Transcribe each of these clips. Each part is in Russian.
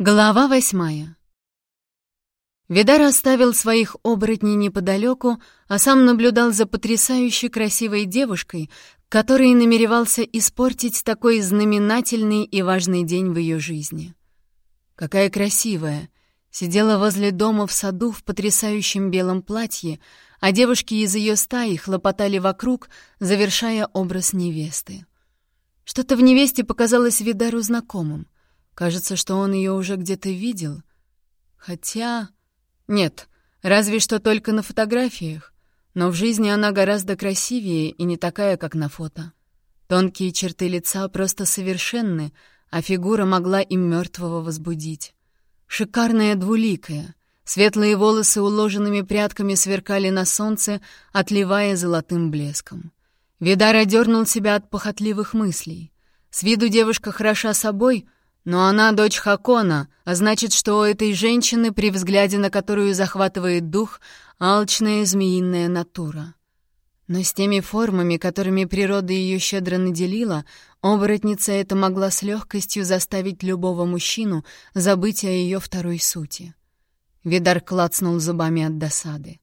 Глава восьмая. Видар оставил своих оборотней неподалеку, а сам наблюдал за потрясающе красивой девушкой, который намеревался испортить такой знаменательный и важный день в ее жизни. Какая красивая! Сидела возле дома в саду в потрясающем белом платье, а девушки из ее стаи хлопотали вокруг, завершая образ невесты. Что-то в невесте показалось Видару знакомым — Кажется, что он ее уже где-то видел. Хотя... Нет, разве что только на фотографиях. Но в жизни она гораздо красивее и не такая, как на фото. Тонкие черты лица просто совершенны, а фигура могла им мертвого возбудить. Шикарная двуликая. Светлые волосы уложенными прядками сверкали на солнце, отливая золотым блеском. Видар одернул себя от похотливых мыслей. С виду девушка хороша собой — но она дочь Хакона, а значит, что у этой женщины, при взгляде на которую захватывает дух, алчная змеиная натура. Но с теми формами, которыми природа ее щедро наделила, оборотница это могла с легкостью заставить любого мужчину забыть о ее второй сути. Видар клацнул зубами от досады.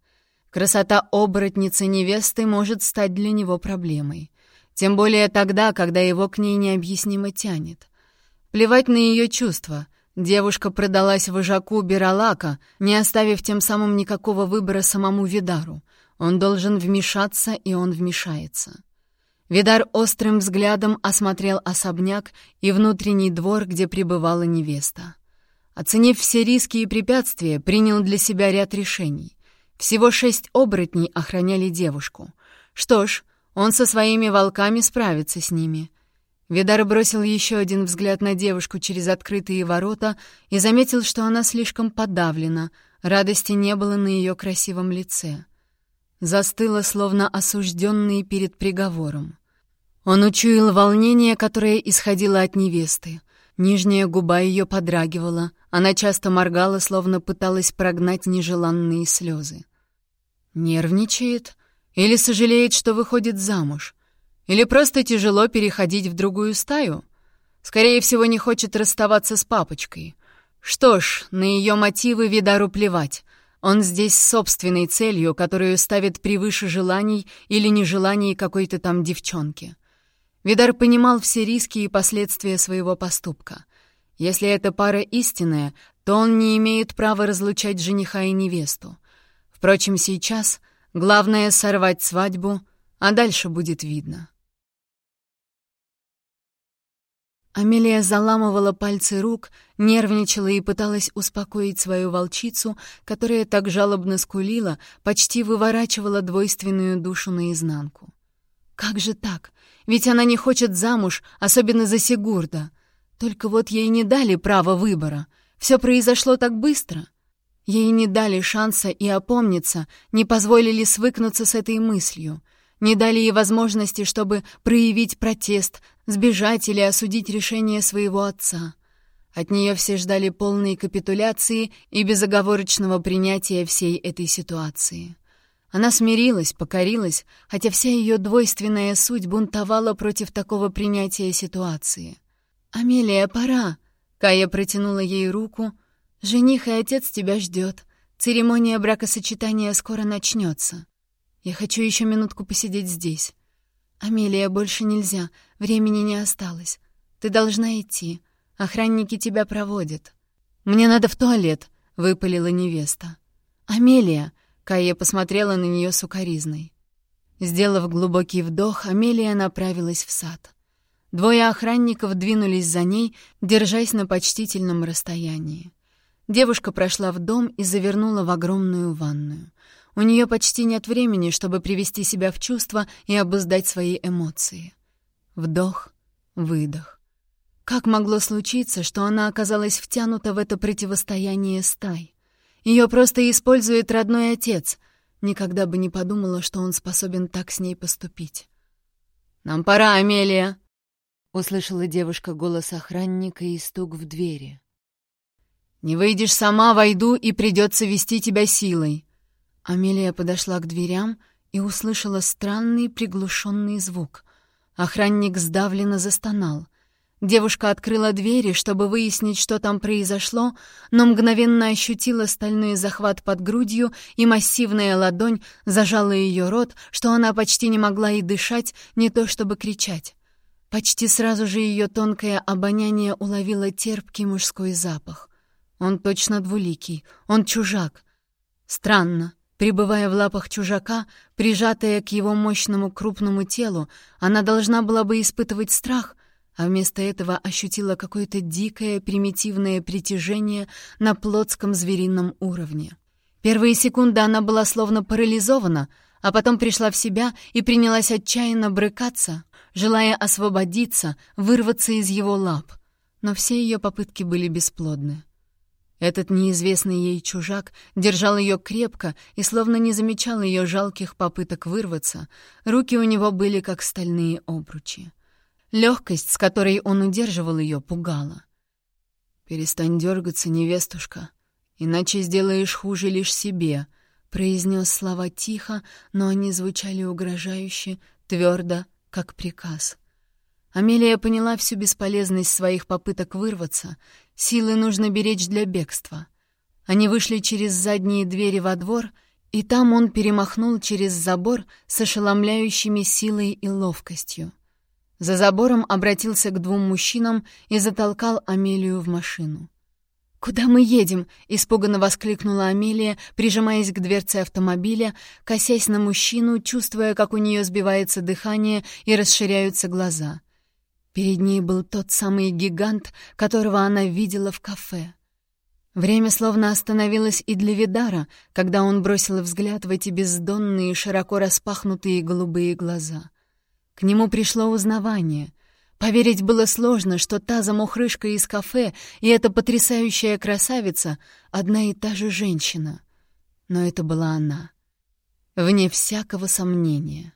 Красота оборотницы невесты может стать для него проблемой. Тем более тогда, когда его к ней необъяснимо тянет — Плевать на ее чувства. Девушка продалась вожаку Биралака, не оставив тем самым никакого выбора самому Видару. Он должен вмешаться, и он вмешается. Видар острым взглядом осмотрел особняк и внутренний двор, где пребывала невеста. Оценив все риски и препятствия, принял для себя ряд решений. Всего шесть оборотней охраняли девушку. Что ж, он со своими волками справится с ними. Видар бросил еще один взгляд на девушку через открытые ворота и заметил, что она слишком подавлена, радости не было на ее красивом лице. Застыла, словно осужденный перед приговором. Он учуял волнение, которое исходило от невесты. Нижняя губа ее подрагивала, она часто моргала, словно пыталась прогнать нежеланные слезы. Нервничает или сожалеет, что выходит замуж — или просто тяжело переходить в другую стаю? Скорее всего, не хочет расставаться с папочкой. Что ж, на ее мотивы Видару плевать. Он здесь с собственной целью, которую ставит превыше желаний или нежеланий какой-то там девчонки. Видар понимал все риски и последствия своего поступка. Если эта пара истинная, то он не имеет права разлучать жениха и невесту. Впрочем, сейчас главное — сорвать свадьбу, а дальше будет видно. Амелия заламывала пальцы рук, нервничала и пыталась успокоить свою волчицу, которая так жалобно скулила, почти выворачивала двойственную душу наизнанку. «Как же так? Ведь она не хочет замуж, особенно за Сигурда. Только вот ей не дали права выбора. Все произошло так быстро. Ей не дали шанса и опомниться, не позволили свыкнуться с этой мыслью» не дали ей возможности, чтобы проявить протест, сбежать или осудить решение своего отца. От нее все ждали полной капитуляции и безоговорочного принятия всей этой ситуации. Она смирилась, покорилась, хотя вся ее двойственная суть бунтовала против такого принятия ситуации. «Амелия, пора!» Кая протянула ей руку. «Жених и отец тебя ждет. Церемония бракосочетания скоро начнется. Я хочу еще минутку посидеть здесь. Амелия, больше нельзя, времени не осталось. Ты должна идти. Охранники тебя проводят. Мне надо в туалет, выпалила невеста. Амелия, Кая посмотрела на нее сукоризной. Сделав глубокий вдох, Амелия направилась в сад. Двое охранников двинулись за ней, держась на почтительном расстоянии. Девушка прошла в дом и завернула в огромную ванную. У нее почти нет времени, чтобы привести себя в чувство и обуздать свои эмоции. Вдох, выдох. Как могло случиться, что она оказалась втянута в это противостояние стай? Ее просто использует родной отец. Никогда бы не подумала, что он способен так с ней поступить. «Нам пора, Амелия!» — услышала девушка голос охранника и стук в двери. «Не выйдешь сама, войду, и придется вести тебя силой. Амелия подошла к дверям и услышала странный приглушенный звук. Охранник сдавленно застонал. Девушка открыла двери, чтобы выяснить, что там произошло, но мгновенно ощутила стальной захват под грудью, и массивная ладонь зажала ее рот, что она почти не могла и дышать, не то чтобы кричать. Почти сразу же ее тонкое обоняние уловило терпкий мужской запах. Он точно двуликий, он чужак. Странно. Пребывая в лапах чужака, прижатая к его мощному крупному телу, она должна была бы испытывать страх — а вместо этого ощутила какое-то дикое примитивное притяжение на плотском зверином уровне. Первые секунды она была словно парализована, а потом пришла в себя и принялась отчаянно брыкаться, желая освободиться, вырваться из его лап. Но все ее попытки были бесплодны. Этот неизвестный ей чужак держал ее крепко и словно не замечал ее жалких попыток вырваться. Руки у него были как стальные обручи. Легкость, с которой он удерживал ее, пугала. «Перестань дергаться, невестушка, иначе сделаешь хуже лишь себе», — произнес слова тихо, но они звучали угрожающе, твердо, как приказ. Амелия поняла всю бесполезность своих попыток вырваться, силы нужно беречь для бегства. Они вышли через задние двери во двор, и там он перемахнул через забор с ошеломляющими силой и ловкостью. За забором обратился к двум мужчинам и затолкал Амелию в машину. «Куда мы едем?» — испуганно воскликнула Амелия, прижимаясь к дверце автомобиля, косясь на мужчину, чувствуя, как у нее сбивается дыхание и расширяются глаза. Перед ней был тот самый гигант, которого она видела в кафе. Время словно остановилось и для Видара, когда он бросил взгляд в эти бездонные, широко распахнутые голубые глаза — к нему пришло узнавание. Поверить было сложно, что та замухрышка из кафе и эта потрясающая красавица — одна и та же женщина. Но это была она. Вне всякого сомнения.